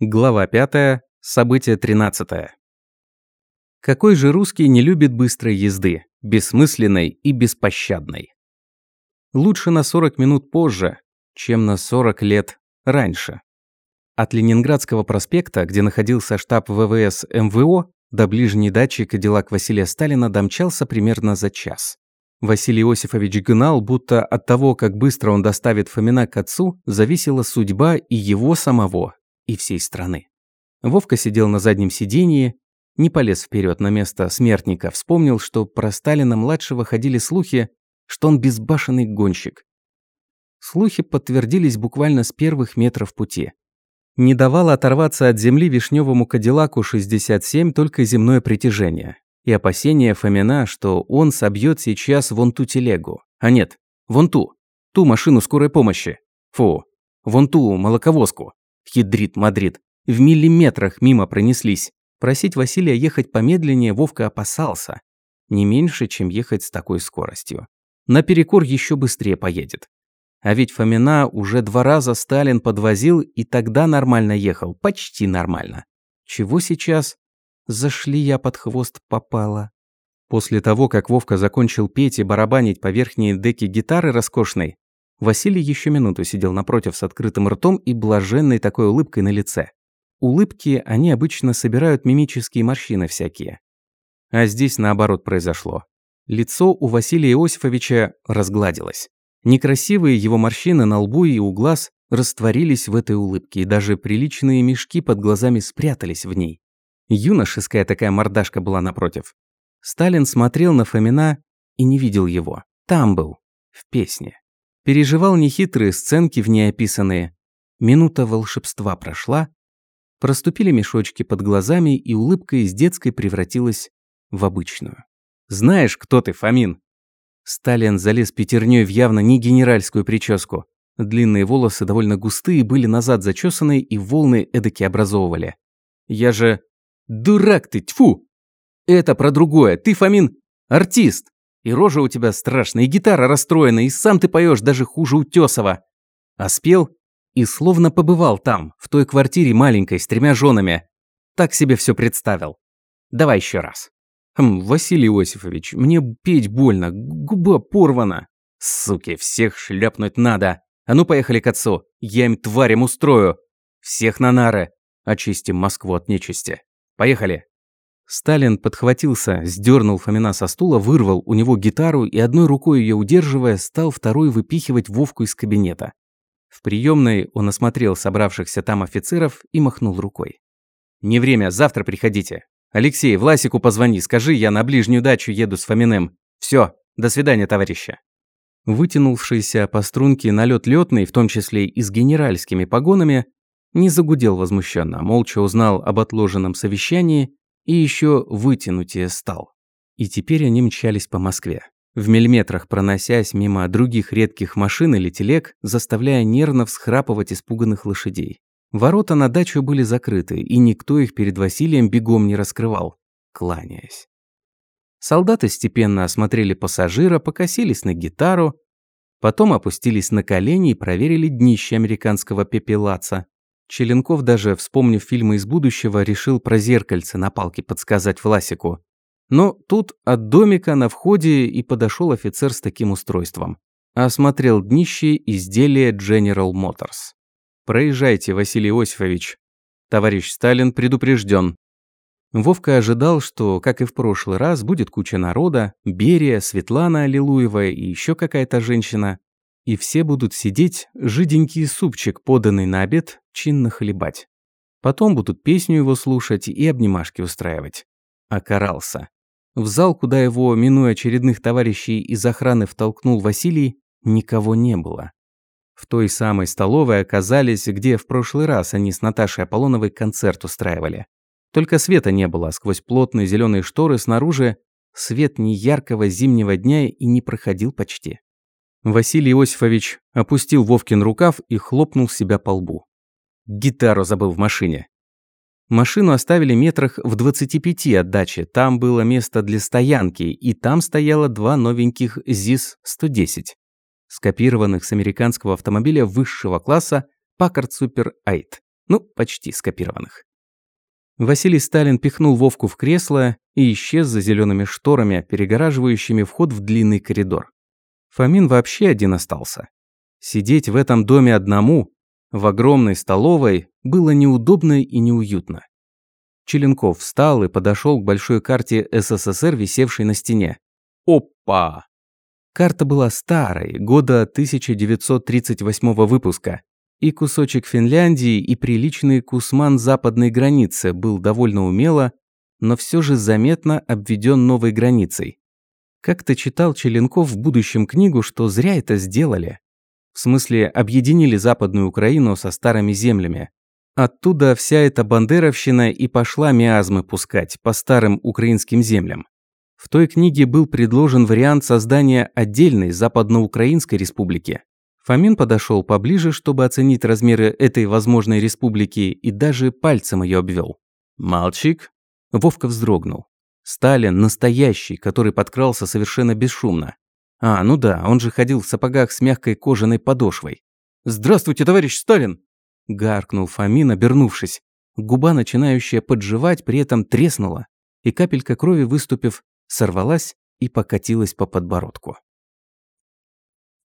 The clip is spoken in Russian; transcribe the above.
Глава 5. Событие 13. Какой же русский не любит быстрой езды, бессмысленной и беспощадной? Лучше на 40 минут позже, чем на 40 лет раньше. От Ленинградского проспекта, где находился штаб ВВС МВО, до ближней дачи Кадиллак Василия Сталина домчался примерно за час. Василий Иосифович гнал, будто от того, как быстро он доставит Фомина к отцу, зависела судьба и его самого, и всей страны. Вовка сидел на заднем сиденье, не полез вперед на место смертника, вспомнил, что про Сталина-младшего ходили слухи, что он безбашенный гонщик. Слухи подтвердились буквально с первых метров пути. Не давало оторваться от земли вишневому Кадиллаку 67 только земное притяжение и опасение Фомина, что он собьет сейчас вон ту телегу. А нет, вон ту, ту машину скорой помощи. Фу, вон ту молоковозку. Хидрит Мадрид. В миллиметрах мимо пронеслись. Просить Василия ехать помедленнее Вовка опасался. Не меньше, чем ехать с такой скоростью. Наперекор еще быстрее поедет. А ведь Фомина уже два раза Сталин подвозил и тогда нормально ехал. Почти нормально. Чего сейчас? Зашли я под хвост попала. После того, как Вовка закончил петь и барабанить по верхней деке гитары роскошной, Василий еще минуту сидел напротив с открытым ртом и блаженной такой улыбкой на лице. Улыбки они обычно собирают мимические морщины всякие. А здесь наоборот произошло. Лицо у Василия Иосифовича разгладилось. Некрасивые его морщины на лбу и у глаз растворились в этой улыбке, и даже приличные мешки под глазами спрятались в ней. Юношеская такая мордашка была напротив. Сталин смотрел на Фомина и не видел его. Там был, в песне. Переживал нехитрые сценки в ней. Минута волшебства прошла, проступили мешочки под глазами, и улыбка из детской превратилась в обычную. «Знаешь, кто ты, Фомин?» Сталин залез пятерней в явно не генеральскую прическу. Длинные волосы довольно густые, были назад зачесаны и волны эдаки образовывали. «Я же... Дурак ты, тьфу! Это про другое. Ты, Фомин, артист!» И рожа у тебя страшная, и гитара расстроена, и сам ты поешь даже хуже Утесова. А спел и словно побывал там, в той квартире маленькой, с тремя женами. Так себе все представил. Давай еще раз. Хм, Василий Иосифович, мне петь больно, губа порвана. Суки, всех шляпнуть надо. А ну поехали к отцу, я им тварям устрою. Всех на нары. Очистим Москву от нечисти. Поехали. Сталин подхватился, сдернул Фомина со стула, вырвал у него гитару и одной рукой ее удерживая, стал второй выпихивать Вовку из кабинета. В приемной он осмотрел собравшихся там офицеров и махнул рукой. «Не время, завтра приходите. Алексей, Власику позвони, скажи, я на ближнюю дачу еду с Фоминым. Все, до свидания, товарища». Вытянувшийся по струнке налет летный, в том числе и с генеральскими погонами, не загудел возмущенно, молча узнал об отложенном совещании и еще вытянутее стал. И теперь они мчались по Москве, в миллиметрах проносясь мимо других редких машин или телег, заставляя нервно всхрапывать испуганных лошадей. Ворота на дачу были закрыты, и никто их перед Василием бегом не раскрывал, кланяясь. Солдаты степенно осмотрели пассажира, покосились на гитару, потом опустились на колени и проверили днище американского пепелаца. Челенков даже, вспомнив фильмы из будущего, решил про зеркальце на палке подсказать Власику. Но тут от домика на входе и подошел офицер с таким устройством. Осмотрел днище изделия General Motors. «Проезжайте, Василий Иосифович. Товарищ Сталин предупрежден. Вовка ожидал, что, как и в прошлый раз, будет куча народа, Берия, Светлана Аллилуева и еще какая-то женщина и все будут сидеть, жиденький супчик, поданный на обед, чинно хлебать. Потом будут песню его слушать и обнимашки устраивать. Окарался. В зал, куда его, минуя очередных товарищей из охраны, втолкнул Василий, никого не было. В той самой столовой оказались, где в прошлый раз они с Наташей Аполлоновой концерт устраивали. Только света не было, сквозь плотные зеленые шторы снаружи свет неяркого зимнего дня и не проходил почти. Василий Иосифович опустил Вовкин рукав и хлопнул себя по лбу. Гитару забыл в машине. Машину оставили метрах в 25 от дачи. Там было место для стоянки, и там стояло два новеньких ЗИС-110, скопированных с американского автомобиля высшего класса Packard Super 8. Ну, почти скопированных. Василий Сталин пихнул Вовку в кресло и исчез за зелеными шторами, перегораживающими вход в длинный коридор. Фомин вообще один остался. Сидеть в этом доме одному, в огромной столовой, было неудобно и неуютно. Челенков встал и подошел к большой карте СССР, висевшей на стене. Опа! Карта была старой, года 1938 выпуска, и кусочек Финляндии и приличный кусман западной границы был довольно умело, но все же заметно обведен новой границей. Как-то читал Челенков в будущем книгу, что зря это сделали. В смысле, объединили Западную Украину со старыми землями. Оттуда вся эта бандеровщина и пошла миазмы пускать по старым украинским землям. В той книге был предложен вариант создания отдельной Западноукраинской республики. Фомин подошел поближе, чтобы оценить размеры этой возможной республики и даже пальцем ее обвел. «Мальчик?» Вовка вздрогнул. Сталин настоящий, который подкрался совершенно бесшумно. А, ну да, он же ходил в сапогах с мягкой кожаной подошвой. «Здравствуйте, товарищ Сталин!» Гаркнул Фомин, обернувшись. Губа, начинающая подживать, при этом треснула, и капелька крови, выступив, сорвалась и покатилась по подбородку.